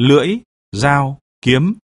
lưỡi, dao, kiếm,